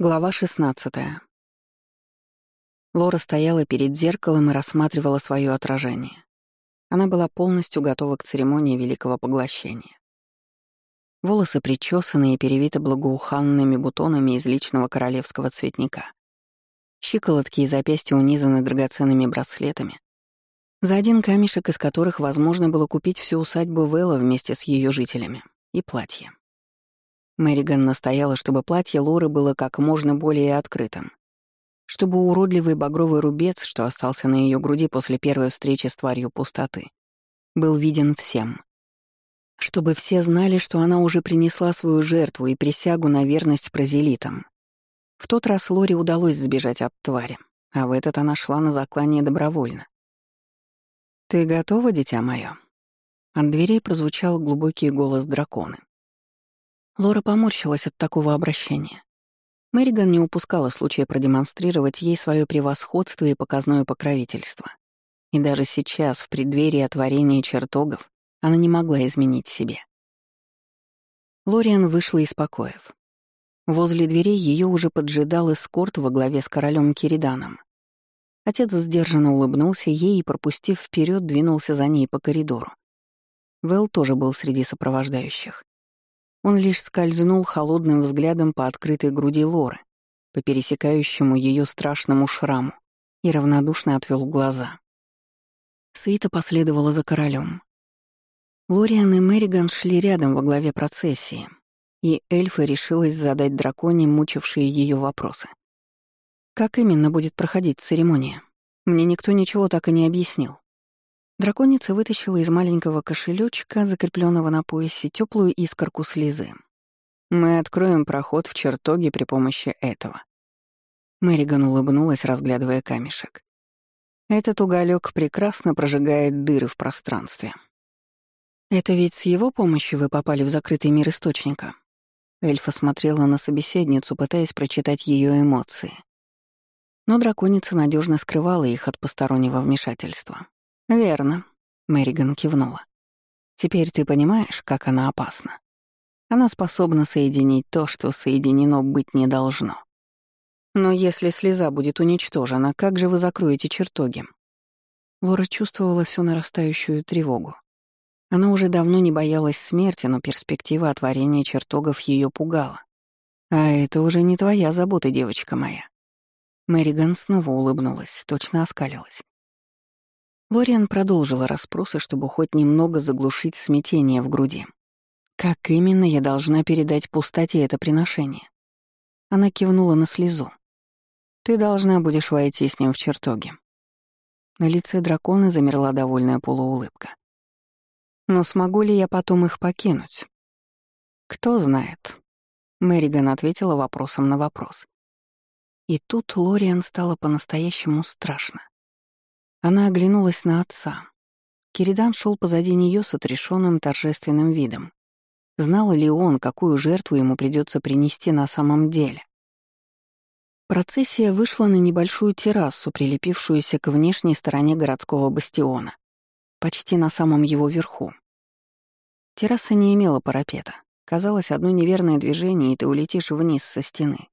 Глава 16 Лора стояла перед зеркалом и рассматривала свое отражение. Она была полностью готова к церемонии великого поглощения. Волосы причесаны и перевиты благоуханными бутонами из личного королевского цветника. Щиколотки и запястья унизаны драгоценными браслетами, за один камешек из которых возможно было купить всю усадьбу Вэлла вместе с ее жителями, и платье. Мэриган настояла, чтобы платье Лоры было как можно более открытым, чтобы уродливый багровый рубец, что остался на ее груди после первой встречи с тварью пустоты, был виден всем. Чтобы все знали, что она уже принесла свою жертву и присягу на верность прозелитам. В тот раз Лоре удалось сбежать от твари, а в этот она шла на заклание добровольно. «Ты готова, дитя мое?» От дверей прозвучал глубокий голос дракона. Лора поморщилась от такого обращения. Мэриган не упускала случая продемонстрировать ей свое превосходство и показное покровительство. И даже сейчас, в преддверии отворения чертогов, она не могла изменить себе. Лориан вышла из покоев. Возле дверей ее уже поджидал эскорт во главе с королем Кириданом. Отец сдержанно улыбнулся ей и, пропустив вперед, двинулся за ней по коридору. Вэл тоже был среди сопровождающих. Он лишь скользнул холодным взглядом по открытой груди Лоры, по пересекающему ее страшному шраму, и равнодушно отвел глаза. Свита последовала за королем. Лориан и Мэриган шли рядом во главе процессии, и эльфа решилась задать драконе мучившие ее вопросы. Как именно будет проходить церемония? Мне никто ничего так и не объяснил. Драконица вытащила из маленького кошелечка, закрепленного на поясе, теплую искорку слезы. «Мы откроем проход в чертоге при помощи этого». Мэриган улыбнулась, разглядывая камешек. «Этот уголек прекрасно прожигает дыры в пространстве». «Это ведь с его помощью вы попали в закрытый мир Источника?» Эльфа смотрела на собеседницу, пытаясь прочитать ее эмоции. Но драконица надежно скрывала их от постороннего вмешательства. «Верно», — Мэриган кивнула. «Теперь ты понимаешь, как она опасна. Она способна соединить то, что соединено быть не должно. Но если слеза будет уничтожена, как же вы закроете чертоги?» Лора чувствовала всю нарастающую тревогу. Она уже давно не боялась смерти, но перспектива отворения чертогов ее пугала. «А это уже не твоя забота, девочка моя». Мэриган снова улыбнулась, точно оскалилась. Лориан продолжила расспросы, чтобы хоть немного заглушить смятение в груди. «Как именно я должна передать пустоте это приношение?» Она кивнула на слезу. «Ты должна будешь войти с ним в чертоги». На лице дракона замерла довольная полуулыбка. «Но смогу ли я потом их покинуть?» «Кто знает», — Мэриган ответила вопросом на вопрос. И тут Лориан стало по-настоящему страшно. Она оглянулась на отца. Киридан шел позади нее с отрешенным торжественным видом. Знал ли он, какую жертву ему придется принести на самом деле? Процессия вышла на небольшую террасу, прилепившуюся к внешней стороне городского бастиона, почти на самом его верху. Терраса не имела парапета. Казалось, одно неверное движение, и ты улетишь вниз со стены.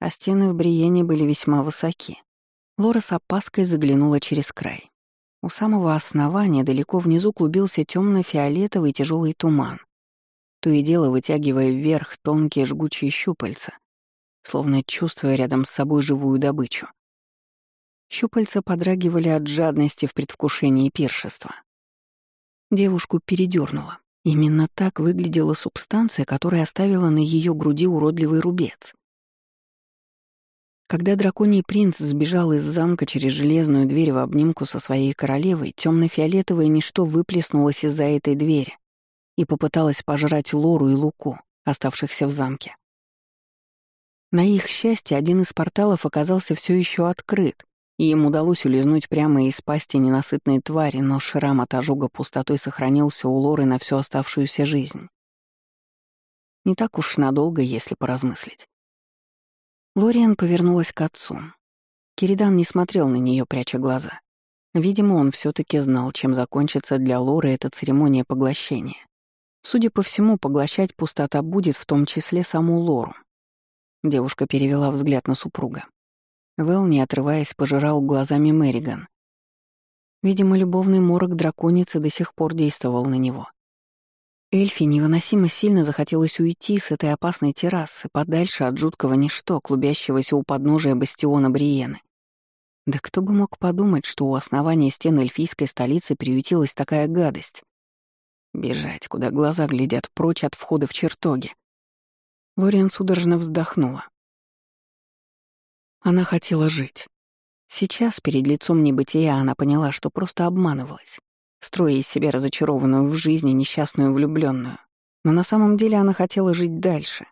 А стены в Бриене были весьма высоки. Лора с опаской заглянула через край. У самого основания далеко внизу клубился темно-фиолетовый тяжелый туман, то и дело вытягивая вверх тонкие жгучие щупальца, словно чувствуя рядом с собой живую добычу. Щупальца подрагивали от жадности в предвкушении пиршества. Девушку передернуло. Именно так выглядела субстанция, которая оставила на ее груди уродливый рубец — когда драконий принц сбежал из замка через железную дверь в обнимку со своей королевой, темно-фиолетовое ничто выплеснулось из-за этой двери и попыталось пожрать Лору и Луку, оставшихся в замке. На их счастье, один из порталов оказался все еще открыт, и им удалось улизнуть прямо из пасти ненасытной твари, но шрам от ожога пустотой сохранился у Лоры на всю оставшуюся жизнь. Не так уж надолго, если поразмыслить. Лориан повернулась к отцу. Киридан не смотрел на нее, пряча глаза. Видимо, он все таки знал, чем закончится для Лоры эта церемония поглощения. Судя по всему, поглощать пустота будет в том числе саму Лору. Девушка перевела взгляд на супруга. Вэл, не отрываясь, пожирал глазами Мэриган. Видимо, любовный морок драконицы до сих пор действовал на него. Эльфи невыносимо сильно захотелось уйти с этой опасной террасы, подальше от жуткого ничто, клубящегося у подножия бастиона Бриены. Да кто бы мог подумать, что у основания стен эльфийской столицы приютилась такая гадость. Бежать, куда глаза глядят, прочь от входа в чертоги. Лориан судорожно вздохнула. Она хотела жить. Сейчас, перед лицом небытия, она поняла, что просто обманывалась строя из себя разочарованную в жизни несчастную влюбленную. Но на самом деле она хотела жить дальше.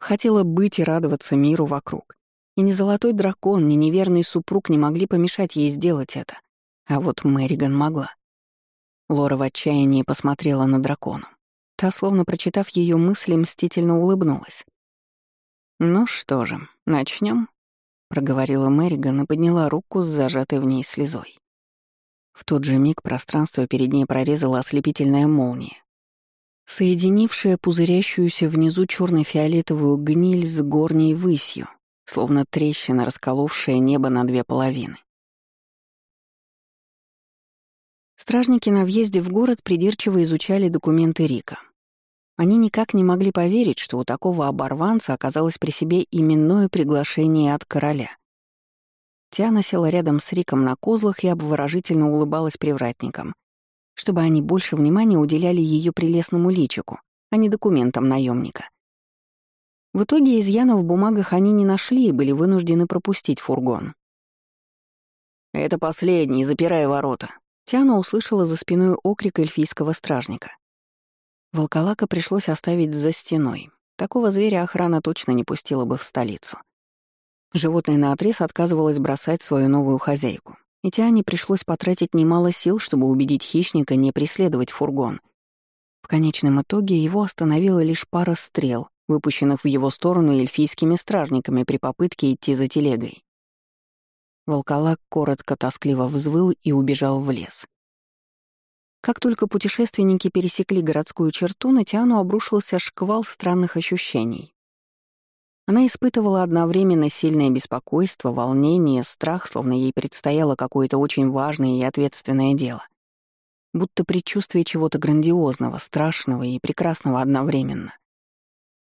Хотела быть и радоваться миру вокруг. И ни золотой дракон, ни неверный супруг не могли помешать ей сделать это. А вот Мэриган могла. Лора в отчаянии посмотрела на дракона. Та, словно прочитав ее мысли, мстительно улыбнулась. «Ну что же, начнем? проговорила Мэриган и подняла руку с зажатой в ней слезой. В тот же миг пространство перед ней прорезала ослепительная молния, соединившая пузырящуюся внизу черно фиолетовую гниль с горней высью, словно трещина, расколовшая небо на две половины. Стражники на въезде в город придирчиво изучали документы Рика. Они никак не могли поверить, что у такого оборванца оказалось при себе именное приглашение от короля. Тиана села рядом с Риком на козлах и обворожительно улыбалась привратникам, чтобы они больше внимания уделяли ее прелестному личику, а не документам наемника. В итоге изъяна в бумагах они не нашли и были вынуждены пропустить фургон. «Это последний, запирая ворота», Тиана услышала за спиной окрик эльфийского стражника. Волколака пришлось оставить за стеной. Такого зверя охрана точно не пустила бы в столицу. Животное наотрез отказывалось бросать свою новую хозяйку, и Тиане пришлось потратить немало сил, чтобы убедить хищника не преследовать фургон. В конечном итоге его остановила лишь пара стрел, выпущенных в его сторону эльфийскими стражниками при попытке идти за телегой. Волколак коротко тоскливо взвыл и убежал в лес. Как только путешественники пересекли городскую черту, на Тиану обрушился шквал странных ощущений. Она испытывала одновременно сильное беспокойство, волнение, страх, словно ей предстояло какое-то очень важное и ответственное дело. Будто предчувствие чего-то грандиозного, страшного и прекрасного одновременно.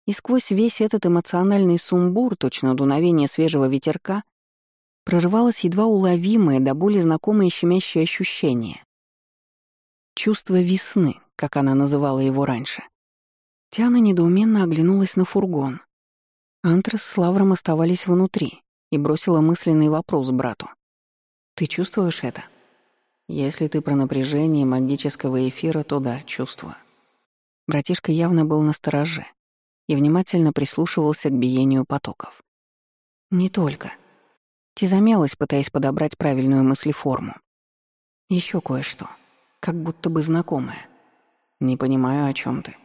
И сквозь весь этот эмоциональный сумбур, точно дуновение свежего ветерка, прорывалось едва уловимое, до боли знакомое щемящее ощущение. Чувство весны, как она называла его раньше. Тиана недоуменно оглянулась на фургон. Антрас с Лавром оставались внутри и бросила мысленный вопрос брату. «Ты чувствуешь это?» «Если ты про напряжение магического эфира, то да, чувствую». Братишка явно был на стороже и внимательно прислушивался к биению потоков. «Не только». Ти замялась, пытаясь подобрать правильную мыслеформу. Еще кое-что, как будто бы знакомое. «Не понимаю, о чем ты».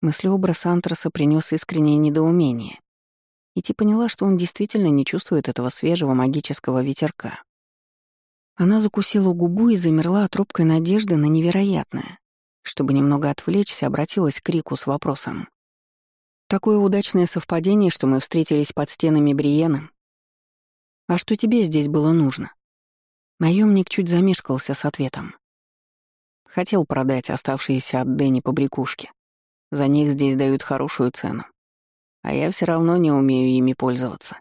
Мыслеобраз Антраса принес искреннее недоумение, и Ти поняла, что он действительно не чувствует этого свежего магического ветерка. Она закусила губу и замерла от робкой надежды на невероятное. Чтобы немного отвлечься, обратилась к Рику с вопросом. «Такое удачное совпадение, что мы встретились под стенами Бриены. А что тебе здесь было нужно?» Наемник чуть замешкался с ответом. Хотел продать оставшиеся от Дэнни побрякушки. За них здесь дают хорошую цену а я все равно не умею ими пользоваться.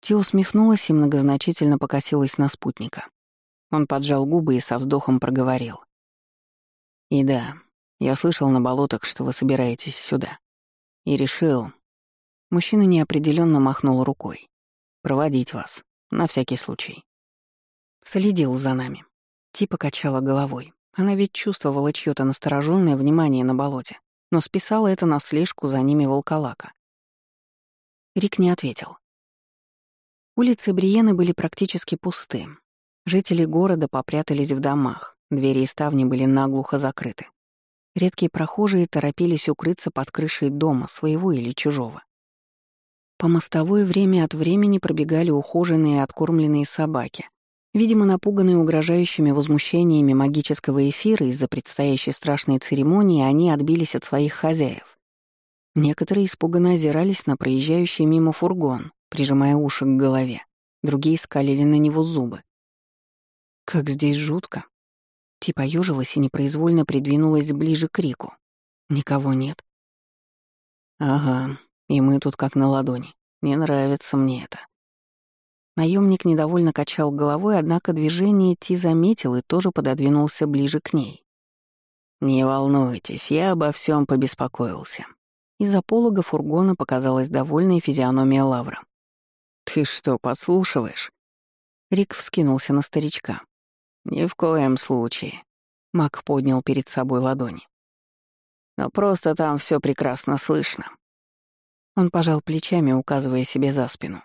Ти усмехнулась и многозначительно покосилась на спутника. Он поджал губы и со вздохом проговорил. «И да, я слышал на болотах, что вы собираетесь сюда. И решил...» Мужчина неопределенно махнул рукой. «Проводить вас, на всякий случай». Следил за нами. Ти покачала головой. Она ведь чувствовала чьё-то настороженное внимание на болоте но списала это на слежку за ними волколака. Рик не ответил. Улицы Бриены были практически пусты. Жители города попрятались в домах, двери и ставни были наглухо закрыты. Редкие прохожие торопились укрыться под крышей дома, своего или чужого. По мостовой время от времени пробегали ухоженные и откормленные собаки, Видимо, напуганные угрожающими возмущениями магического эфира из-за предстоящей страшной церемонии, они отбились от своих хозяев. Некоторые испуганно озирались на проезжающий мимо фургон, прижимая уши к голове. Другие скалили на него зубы. Как здесь жутко. Ти поежилась и непроизвольно придвинулась ближе к Рику. Никого нет. Ага, и мы тут как на ладони. Не нравится мне это. Наемник недовольно качал головой, однако движение Ти заметил и тоже пододвинулся ближе к ней. «Не волнуйтесь, я обо всем побеспокоился». Из-за полога фургона показалась довольная физиономия Лавра. «Ты что, подслушиваешь?» Рик вскинулся на старичка. «Ни в коем случае». Мак поднял перед собой ладони. «Но просто там все прекрасно слышно». Он пожал плечами, указывая себе за спину.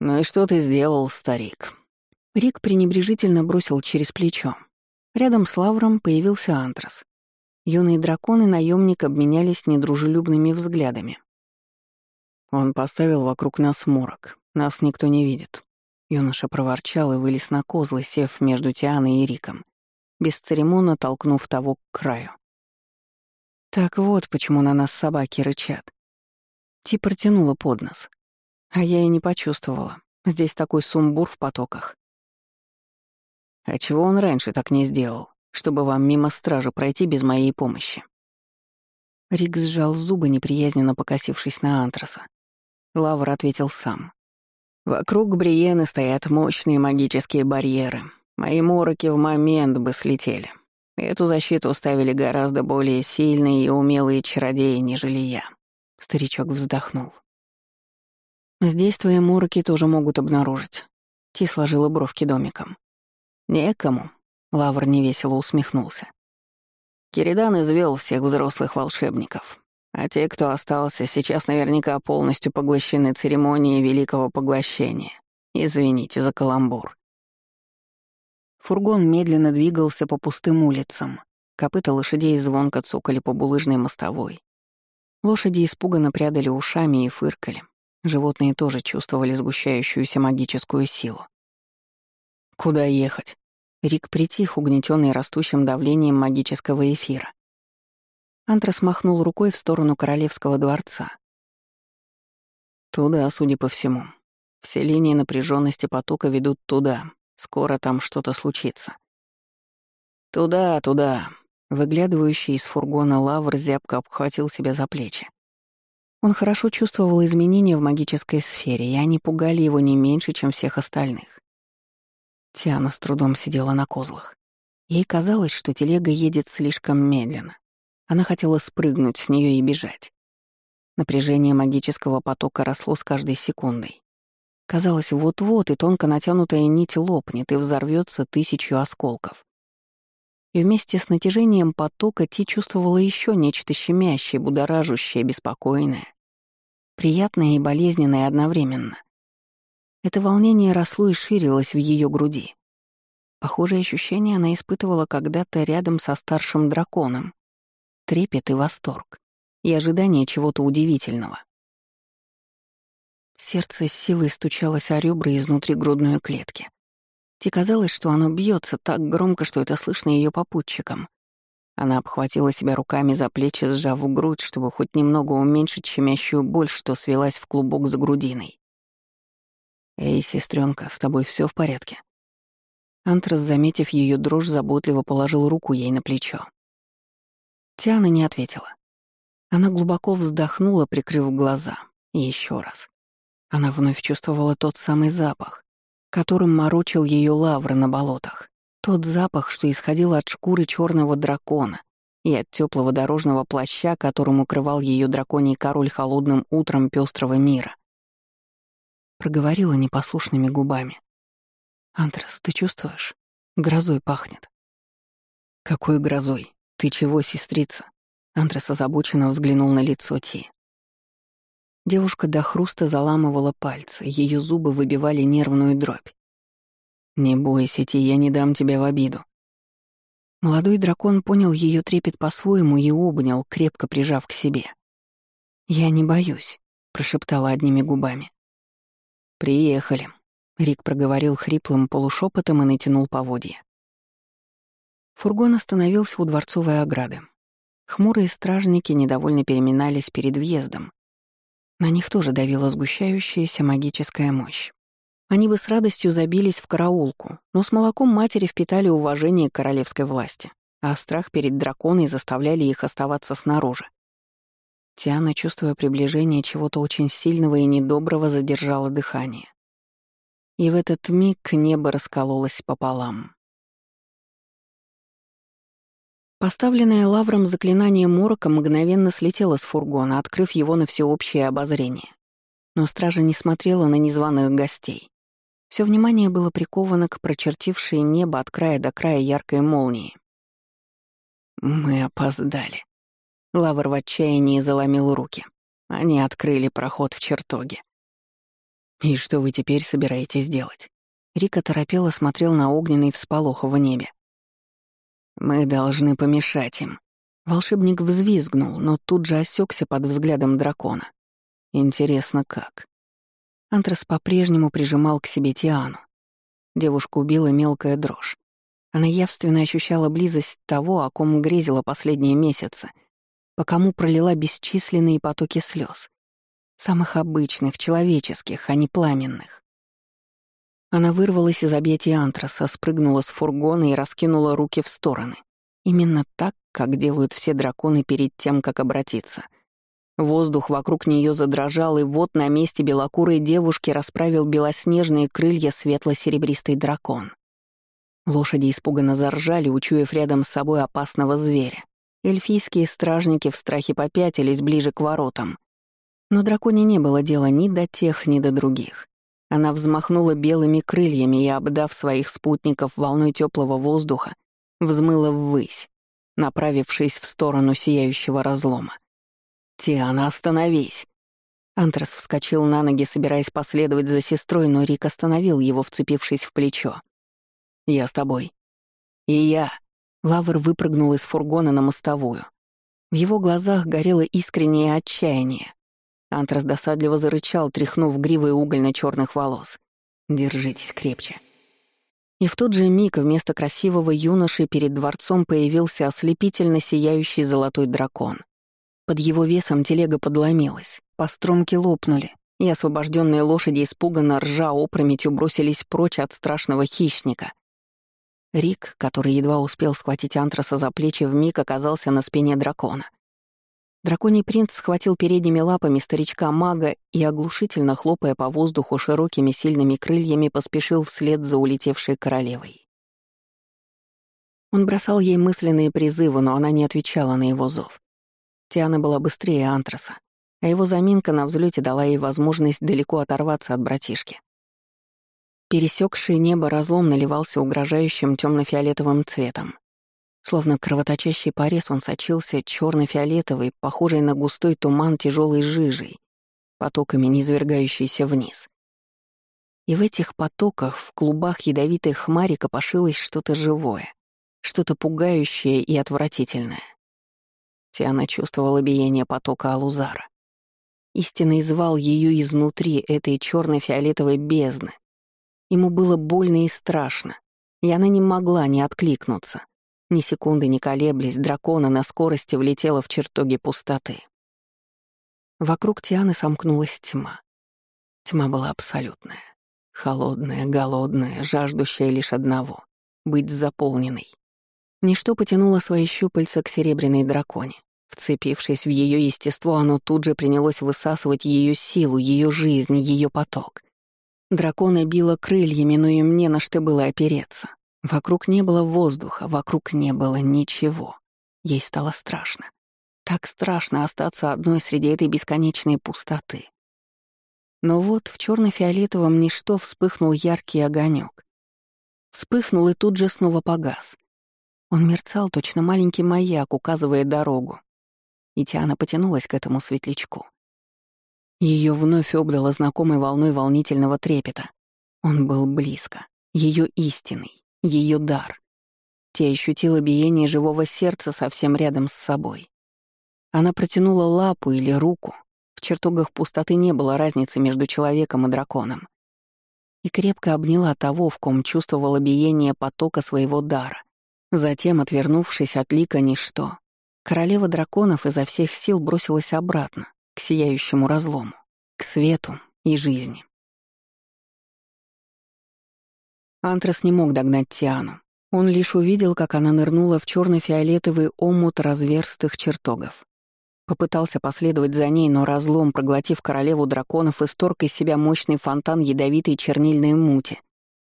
«Ну и что ты сделал, старик?» Рик пренебрежительно бросил через плечо. Рядом с Лавром появился Антрас. Юные драконы и наемник обменялись недружелюбными взглядами. Он поставил вокруг нас морок. Нас никто не видит. Юноша проворчал и вылез на козлы, сев между Тианой и Риком, бесцеремонно толкнув того к краю. Так вот, почему на нас собаки рычат. Ти протянула под нос. А я и не почувствовала. Здесь такой сумбур в потоках. А чего он раньше так не сделал, чтобы вам мимо стражи пройти без моей помощи? Рик сжал зубы, неприязненно покосившись на Антраса. Лавр ответил сам. «Вокруг Бриены стоят мощные магические барьеры. Мои мороки в момент бы слетели. Эту защиту ставили гораздо более сильные и умелые чародеи, нежели я». Старичок вздохнул. Здесь твои мороки тоже могут обнаружить. Ти сложила бровки домиком. Некому. Лавр невесело усмехнулся. Киридан извел всех взрослых волшебников. А те, кто остался, сейчас наверняка полностью поглощены церемонией Великого Поглощения. Извините за каламбур. Фургон медленно двигался по пустым улицам. Копыта лошадей звонко цокали по булыжной мостовой. Лошади испуганно прядали ушами и фыркали. Животные тоже чувствовали сгущающуюся магическую силу. «Куда ехать?» Рик притих, угнетенный растущим давлением магического эфира. Антрас махнул рукой в сторону королевского дворца. «Туда, судя по всему. Все линии напряженности потока ведут туда. Скоро там что-то случится». «Туда, туда», Выглядывающий из фургона лавр зябко обхватил себя за плечи. Он хорошо чувствовал изменения в магической сфере, и они пугали его не меньше, чем всех остальных. Тиана с трудом сидела на козлах. Ей казалось, что телега едет слишком медленно. Она хотела спрыгнуть с нее и бежать. Напряжение магического потока росло с каждой секундой. Казалось, вот-вот и тонко натянутая нить лопнет и взорвется тысячу осколков. И вместе с натяжением потока Ти чувствовала еще нечто щемящее, будоражущее, беспокойное. Приятное и болезненное одновременно. Это волнение росло и ширилось в ее груди. Похожие ощущения она испытывала когда-то рядом со старшим драконом. Трепет и восторг. И ожидание чего-то удивительного. Сердце с силой стучалось о ребра изнутри грудной клетки. Ти казалось, что оно бьется так громко, что это слышно ее попутчикам. Она обхватила себя руками за плечи, сжав грудь, чтобы хоть немного уменьшить щемящую боль, что свелась в клубок за грудиной. «Эй, сестренка, с тобой все в порядке?» Антрас, заметив ее дрожь, заботливо положил руку ей на плечо. Тиана не ответила. Она глубоко вздохнула, прикрыв глаза. И еще раз. Она вновь чувствовала тот самый запах, которым морочил ее лавры на болотах. Тот запах, что исходил от шкуры черного дракона и от теплого дорожного плаща, которым укрывал ее драконий король холодным утром пестрого мира. Проговорила непослушными губами. «Антрас, ты чувствуешь? Грозой пахнет». «Какой грозой? Ты чего, сестрица?» Антрас озабоченно взглянул на лицо Ти. Девушка до хруста заламывала пальцы, ее зубы выбивали нервную дробь. «Не бойся, Ти, я не дам тебя в обиду». Молодой дракон понял ее трепет по-своему и обнял, крепко прижав к себе. «Я не боюсь», — прошептала одними губами. «Приехали», — Рик проговорил хриплым полушепотом и натянул поводья. Фургон остановился у дворцовой ограды. Хмурые стражники недовольно переминались перед въездом. На них тоже давила сгущающаяся магическая мощь. Они бы с радостью забились в караулку, но с молоком матери впитали уважение к королевской власти, а страх перед драконой заставляли их оставаться снаружи. Тиана, чувствуя приближение чего-то очень сильного и недоброго, задержала дыхание. И в этот миг небо раскололось пополам. Поставленное лавром заклинание морока мгновенно слетело с фургона, открыв его на всеобщее обозрение. Но стража не смотрела на незваных гостей. Все внимание было приковано к прочертившей небо от края до края яркой молнии. «Мы опоздали». Лавр в отчаянии заломил руки. Они открыли проход в чертоге. «И что вы теперь собираетесь делать?» Рика торопело смотрел на огненный всполох в небе. Мы должны помешать им. Волшебник взвизгнул, но тут же осекся под взглядом дракона. Интересно, как? Антрас по-прежнему прижимал к себе Тиану. Девушку убила мелкая дрожь. Она явственно ощущала близость того, о ком грезила последние месяцы, по кому пролила бесчисленные потоки слез. Самых обычных, человеческих, а не пламенных. Она вырвалась из объятий антраса, спрыгнула с фургона и раскинула руки в стороны. Именно так, как делают все драконы перед тем, как обратиться. Воздух вокруг нее задрожал, и вот на месте белокурой девушки расправил белоснежные крылья светло-серебристый дракон. Лошади испуганно заржали, учуяв рядом с собой опасного зверя. Эльфийские стражники в страхе попятились ближе к воротам. Но драконе не было дела ни до тех, ни до других. Она взмахнула белыми крыльями и, обдав своих спутников волной теплого воздуха, взмыла ввысь, направившись в сторону сияющего разлома. «Тиана, остановись!» Антрас вскочил на ноги, собираясь последовать за сестрой, но Рик остановил его, вцепившись в плечо. «Я с тобой». «И я». Лавр выпрыгнул из фургона на мостовую. В его глазах горело искреннее отчаяние. Антрас досадливо зарычал, тряхнув гривой угольно-черных волос. «Держитесь крепче». И в тот же миг вместо красивого юноши перед дворцом появился ослепительно сияющий золотой дракон. Под его весом телега подломилась, постромки лопнули, и освобожденные лошади испуганно ржа опрометью бросились прочь от страшного хищника. Рик, который едва успел схватить Антраса за плечи, вмиг оказался на спине дракона — Драконий принц схватил передними лапами старичка-мага и, оглушительно хлопая по воздуху широкими сильными крыльями, поспешил вслед за улетевшей королевой. Он бросал ей мысленные призывы, но она не отвечала на его зов. Тиана была быстрее Антраса, а его заминка на взлете дала ей возможность далеко оторваться от братишки. Пересекший небо разлом наливался угрожающим темно-фиолетовым цветом. Словно кровоточащий порез он сочился черно-фиолетовый, похожий на густой туман тяжелой жижей, потоками низвергающейся вниз. И в этих потоках, в клубах ядовитой хмари копошилось что-то живое, что-то пугающее и отвратительное. Тиана чувствовала биение потока Алузара. Истинный звал ее изнутри этой черно-фиолетовой бездны. Ему было больно и страшно, и она не могла не откликнуться. Ни секунды не колеблясь, дракона на скорости влетела в чертоги пустоты. Вокруг Тианы сомкнулась тьма. Тьма была абсолютная. Холодная, голодная, жаждущая лишь одного — быть заполненной. Ничто потянуло свои щупальца к серебряной драконе. Вцепившись в ее естество, оно тут же принялось высасывать ее силу, ее жизнь, ее поток. Дракона било крыльями, но им не на что было опереться. Вокруг не было воздуха, вокруг не было ничего. Ей стало страшно. Так страшно остаться одной среди этой бесконечной пустоты. Но вот в черно фиолетовом ничто вспыхнул яркий огонек. Вспыхнул и тут же снова погас. Он мерцал точно маленький маяк, указывая дорогу. И Тиана потянулась к этому светлячку. Ее вновь обдало знакомой волной волнительного трепета. Он был близко, ее истинный ее дар. Те ощутила биение живого сердца совсем рядом с собой. Она протянула лапу или руку. В чертогах пустоты не было разницы между человеком и драконом. И крепко обняла того, в ком чувствовала биение потока своего дара. Затем, отвернувшись от лика ничто, королева драконов изо всех сил бросилась обратно, к сияющему разлому, к свету и жизни. Антрас не мог догнать Тиану. Он лишь увидел, как она нырнула в черно фиолетовый омут разверстых чертогов. Попытался последовать за ней, но разлом, проглотив королеву драконов, исторг из себя мощный фонтан ядовитой чернильной мути.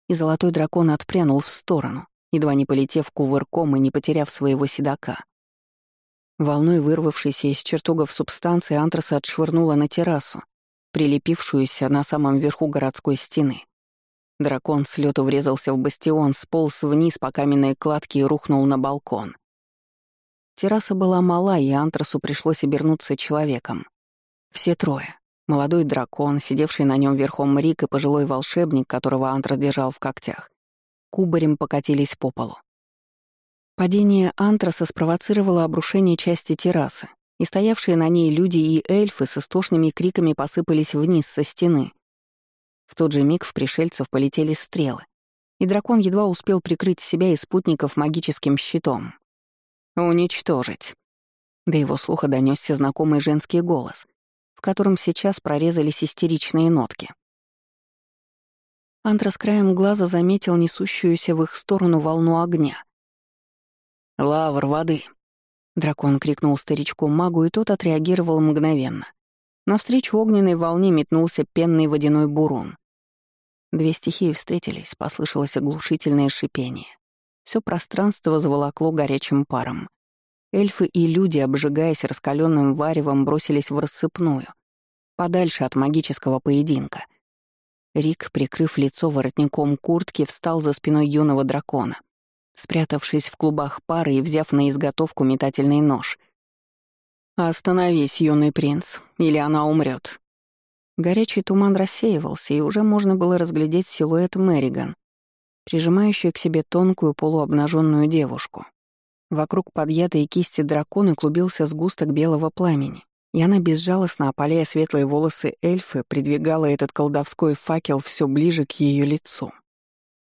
И золотой дракон отпрянул в сторону, едва не полетев кувырком и не потеряв своего седока. Волной вырвавшейся из чертогов субстанции антраса отшвырнула на террасу, прилепившуюся на самом верху городской стены. Дракон с лету врезался в бастион, сполз вниз по каменной кладке и рухнул на балкон. Терраса была мала, и Антрасу пришлось обернуться человеком. Все трое. Молодой дракон, сидевший на нем верхом Рик и пожилой волшебник, которого Антрас держал в когтях, кубарем покатились по полу. Падение антраса спровоцировало обрушение части террасы, и стоявшие на ней люди и эльфы с истошными криками посыпались вниз со стены, в тот же миг в пришельцев полетели стрелы, и дракон едва успел прикрыть себя и спутников магическим щитом. «Уничтожить!» До его слуха донесся знакомый женский голос, в котором сейчас прорезались истеричные нотки. Антрас краем глаза заметил несущуюся в их сторону волну огня. «Лавр воды!» Дракон крикнул старичку-магу, и тот отреагировал мгновенно. Навстречу огненной волне метнулся пенный водяной бурун. Две стихии встретились, послышалось оглушительное шипение. Все пространство заволокло горячим паром. Эльфы и люди, обжигаясь раскаленным варевом, бросились в рассыпную, подальше от магического поединка. Рик, прикрыв лицо воротником куртки, встал за спиной юного дракона, спрятавшись в клубах пары и взяв на изготовку метательный нож. «Остановись, юный принц, или она умрет. Горячий туман рассеивался, и уже можно было разглядеть силуэт Мэриган, прижимающую к себе тонкую полуобнаженную девушку. Вокруг подъятой кисти дракона клубился сгусток белого пламени, и она, безжалостно опаляя светлые волосы эльфы, придвигала этот колдовской факел все ближе к ее лицу.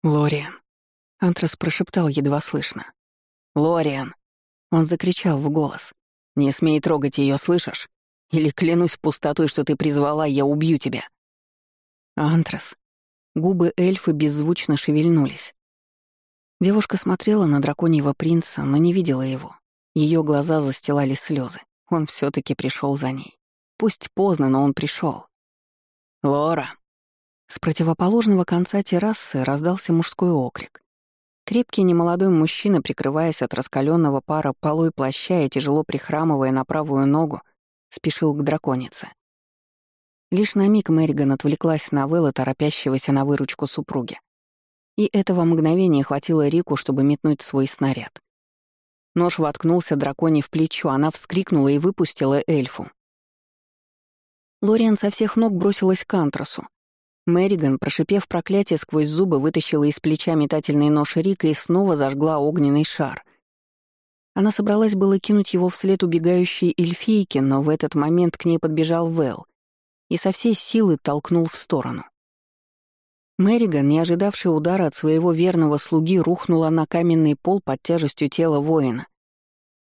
«Лориан!» — Антрас прошептал едва слышно. «Лориан!» — он закричал в голос. «Не смей трогать ее, слышишь? Или клянусь пустотой, что ты призвала, я убью тебя». Антрас. Губы эльфы беззвучно шевельнулись. Девушка смотрела на драконьего принца, но не видела его. Ее глаза застилали слезы. Он все таки пришел за ней. Пусть поздно, но он пришел. «Лора!» С противоположного конца террасы раздался мужской окрик. Крепкий немолодой мужчина, прикрываясь от раскаленного пара полой плаща и тяжело прихрамывая на правую ногу, спешил к драконице. Лишь на миг Мэриган отвлеклась на Вэлла, торопящегося на выручку супруги. И этого мгновения хватило Рику, чтобы метнуть свой снаряд. Нож воткнулся драконе в плечо, она вскрикнула и выпустила эльфу. Лориан со всех ног бросилась к Антрасу, Мэриган, прошипев проклятие сквозь зубы, вытащила из плеча метательный нож Рика и снова зажгла огненный шар. Она собралась было кинуть его вслед убегающей эльфийке, но в этот момент к ней подбежал Вэл и со всей силы толкнул в сторону. Мэриган, не ожидавшая удара от своего верного слуги, рухнула на каменный пол под тяжестью тела воина.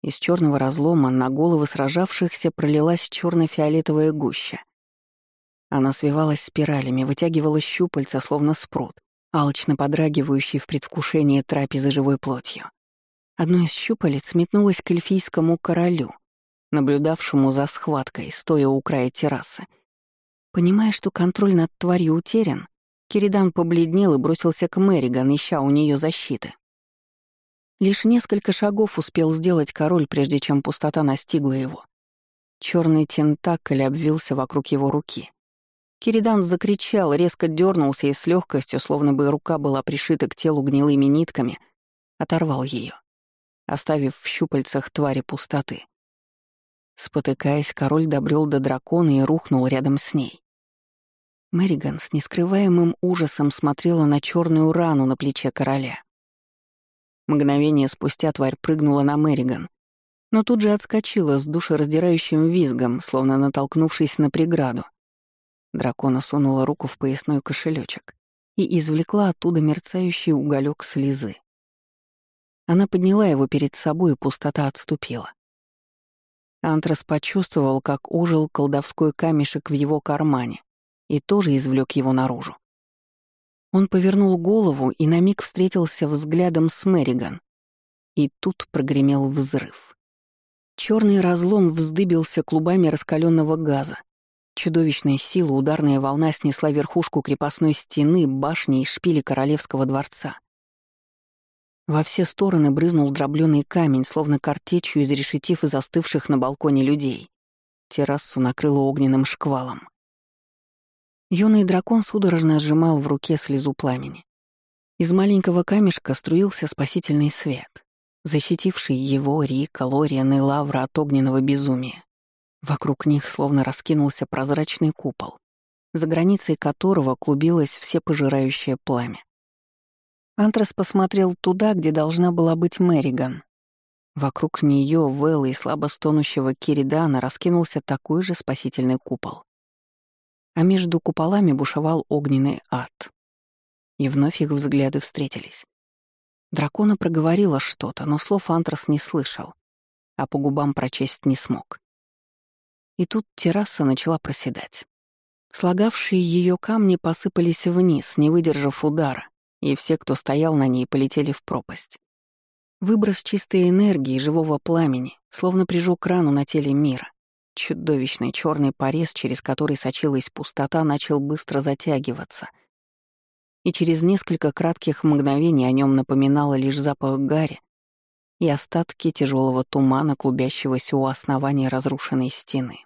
Из черного разлома на головы сражавшихся пролилась черно-фиолетовая гуща. Она свивалась спиралями, вытягивала щупальца, словно спрут, алчно подрагивающий в предвкушении трапезы живой плотью. Одно из щупалец метнулось к эльфийскому королю, наблюдавшему за схваткой, стоя у края террасы. Понимая, что контроль над тварью утерян, Киридан побледнел и бросился к Мэриган, ища у нее защиты. Лишь несколько шагов успел сделать король, прежде чем пустота настигла его. Черный тентакль обвился вокруг его руки. Киридан закричал, резко дернулся и с легкостью, словно бы рука была пришита к телу гнилыми нитками, оторвал ее, оставив в щупальцах твари пустоты. Спотыкаясь, король добрел до дракона и рухнул рядом с ней. Мэриган с нескрываемым ужасом смотрела на черную рану на плече короля. Мгновение спустя тварь прыгнула на Мэриган, но тут же отскочила с душераздирающим визгом, словно натолкнувшись на преграду. Дракона сунула руку в поясной кошелечек и извлекла оттуда мерцающий уголек слезы. Она подняла его перед собой, и пустота отступила. Антрас почувствовал, как ожил колдовской камешек в его кармане и тоже извлек его наружу. Он повернул голову и на миг встретился взглядом с Мэриган. И тут прогремел взрыв. Черный разлом вздыбился клубами раскаленного газа. Чудовищная сила ударная волна снесла верхушку крепостной стены, башни и шпили королевского дворца. Во все стороны брызнул дробленый камень, словно картечью изрешетив застывших на балконе людей. Террасу накрыло огненным шквалом. Юный дракон судорожно сжимал в руке слезу пламени. Из маленького камешка струился спасительный свет, защитивший его, Рика, Лориан и Лавра от огненного безумия. Вокруг них словно раскинулся прозрачный купол, за границей которого клубилось всепожирающее пламя. Антрас посмотрел туда, где должна была быть Мэриган. Вокруг нее, Вэлла и слабо стонущего Киридана раскинулся такой же спасительный купол а между куполами бушевал огненный ад. И вновь их взгляды встретились. Дракона проговорила что-то, но слов Антрас не слышал, а по губам прочесть не смог. И тут терраса начала проседать. Слагавшие ее камни посыпались вниз, не выдержав удара, и все, кто стоял на ней, полетели в пропасть. Выброс чистой энергии, живого пламени, словно прижег рану на теле мира. Чудовищный черный порез, через который сочилась пустота, начал быстро затягиваться. И через несколько кратких мгновений о нем напоминало лишь запах гари и остатки тяжелого тумана, клубящегося у основания разрушенной стены.